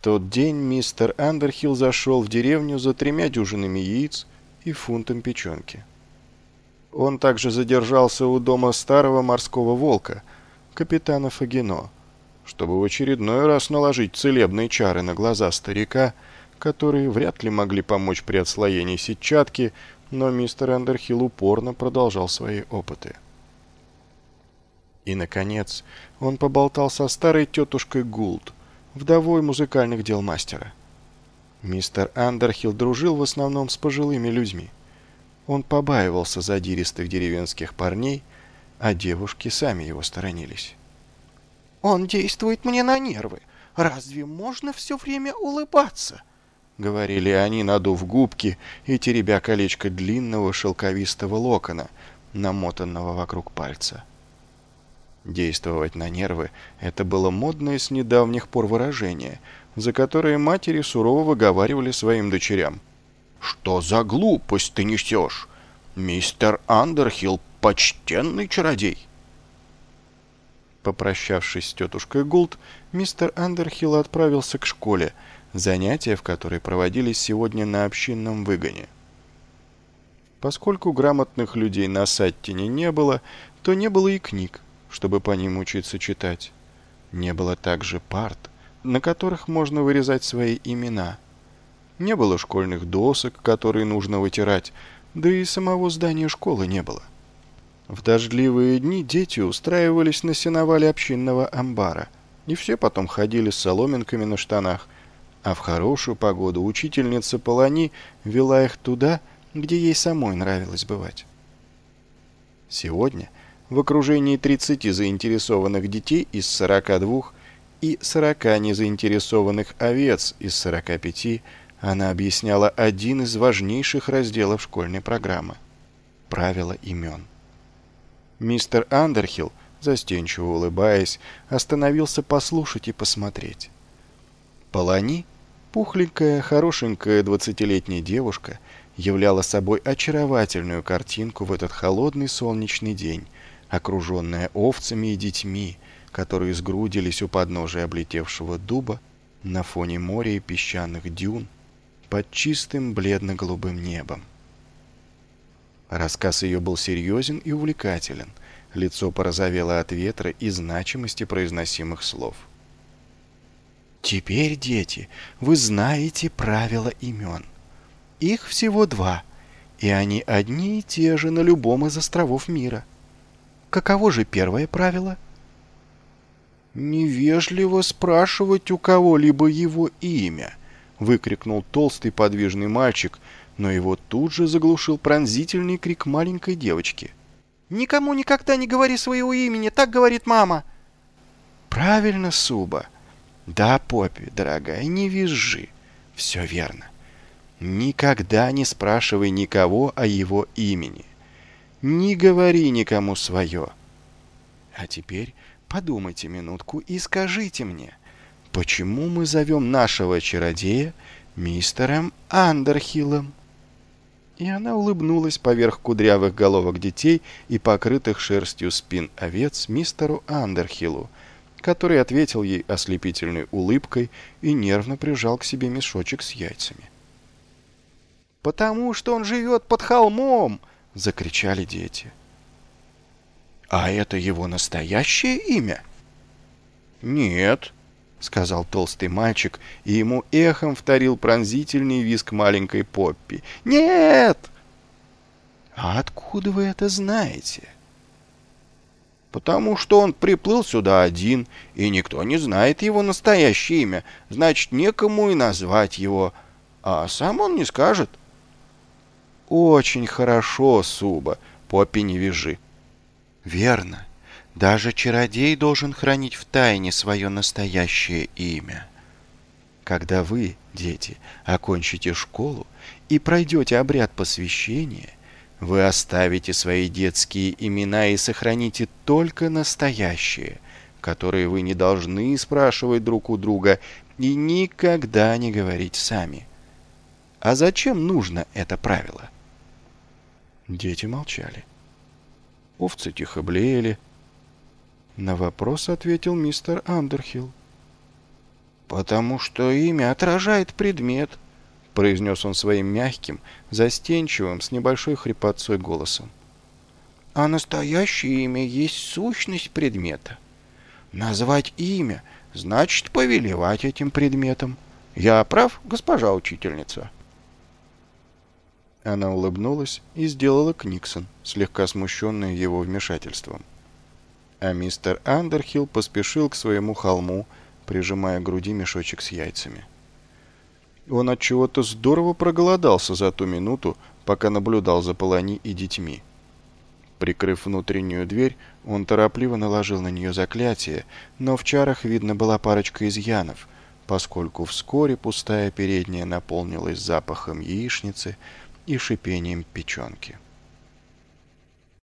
тот день мистер Андерхилл зашел в деревню за тремя дюжинами яиц и фунтом печенки. Он также задержался у дома старого морского волка, капитана Фагино, чтобы в очередной раз наложить целебные чары на глаза старика, которые вряд ли могли помочь при отслоении сетчатки, но мистер Андерхилл упорно продолжал свои опыты. И, наконец, он поболтал со старой тетушкой Гулд, вдовой музыкальных дел мастера. Мистер Андерхилл дружил в основном с пожилыми людьми. Он побаивался задиристых деревенских парней, а девушки сами его сторонились. «Он действует мне на нервы. Разве можно все время улыбаться?» — говорили они, надув губки и теребя колечко длинного шелковистого локона, намотанного вокруг пальца. Действовать на нервы — это было модное с недавних пор выражение, за которое матери сурово выговаривали своим дочерям — «Что за глупость ты несешь? Мистер Андерхилл — почтенный чародей!» Попрощавшись с тетушкой Гулд, мистер Андерхилл отправился к школе, занятия в которой проводились сегодня на общинном выгоне. Поскольку грамотных людей на Саттине не было, то не было и книг, чтобы по ним учиться читать. Не было также парт, на которых можно вырезать свои имена — не было школьных досок, которые нужно вытирать, да и самого здания школы не было. В дождливые дни дети устраивались на сеновале общинного амбара, и все потом ходили с соломинками на штанах, а в хорошую погоду учительница Полони вела их туда, где ей самой нравилось бывать. Сегодня в окружении 30 заинтересованных детей из 42 и 40 незаинтересованных овец из 45 она объясняла один из важнейших разделов школьной программы – правила имен. Мистер Андерхилл, застенчиво улыбаясь, остановился послушать и посмотреть. Полани, пухленькая, хорошенькая двадцатилетняя девушка, являла собой очаровательную картинку в этот холодный солнечный день, окруженная овцами и детьми, которые сгрудились у подножия облетевшего дуба на фоне моря и песчаных дюн, под чистым бледно-голубым небом. Рассказ ее был серьезен и увлекателен. Лицо порозовело от ветра и значимости произносимых слов. «Теперь, дети, вы знаете правила имен. Их всего два, и они одни и те же на любом из островов мира. Каково же первое правило?» «Невежливо спрашивать у кого-либо его имя», выкрикнул толстый подвижный мальчик, но его тут же заглушил пронзительный крик маленькой девочки. «Никому никогда не говори своего имени, так говорит мама!» «Правильно, Суба!» «Да, Поппи, дорогая, не визжи. Все верно. Никогда не спрашивай никого о его имени. Не говори никому свое. А теперь подумайте минутку и скажите мне, почему мы зовем нашего чародея мистером Андерхиллом?» И она улыбнулась поверх кудрявых головок детей и покрытых шерстью спин овец мистеру Андерхиллу, который ответил ей ослепительной улыбкой и нервно прижал к себе мешочек с яйцами. «Потому что он живет под холмом!» — закричали дети. «А это его настоящее имя?» «Нет», — сказал толстый мальчик, и ему эхом вторил пронзительный визг маленькой Поппи. «Нет!» «А откуда вы это знаете?» «Потому что он приплыл сюда один, и никто не знает его настоящее имя, значит, некому и назвать его, а сам он не скажет». «Очень хорошо, Суба, Поппи не вяжи». «Верно. Даже чародей должен хранить в тайне свое настоящее имя. Когда вы, дети, окончите школу и пройдете обряд посвящения, вы оставите свои детские имена и сохраните только настоящие, которые вы не должны спрашивать друг у друга и никогда не говорить сами. А зачем нужно это правило? Дети молчали. Овцы тихо блеяли, на вопрос ответил мистер Андерхилл. «Потому что имя отражает предмет», — произнес он своим мягким, застенчивым, с небольшой хрипотцой голосом. «А настоящее имя есть сущность предмета. Назвать имя значит повелевать этим предметом. Я прав, госпожа учительница?» Она улыбнулась и сделала Книксон, слегка смущенная его вмешательством. А мистер Андерхилл поспешил к своему холму, прижимая к груди мешочек с яйцами. Он от чего-то здорово проголодался за ту минуту, пока наблюдал за Полони и детьми. Прикрыв внутреннюю дверь, он торопливо наложил на нее заклятие, но в чарах видно была парочка изъянов, поскольку вскоре пустая передняя наполнилась запахом яичницы и шипением печенки.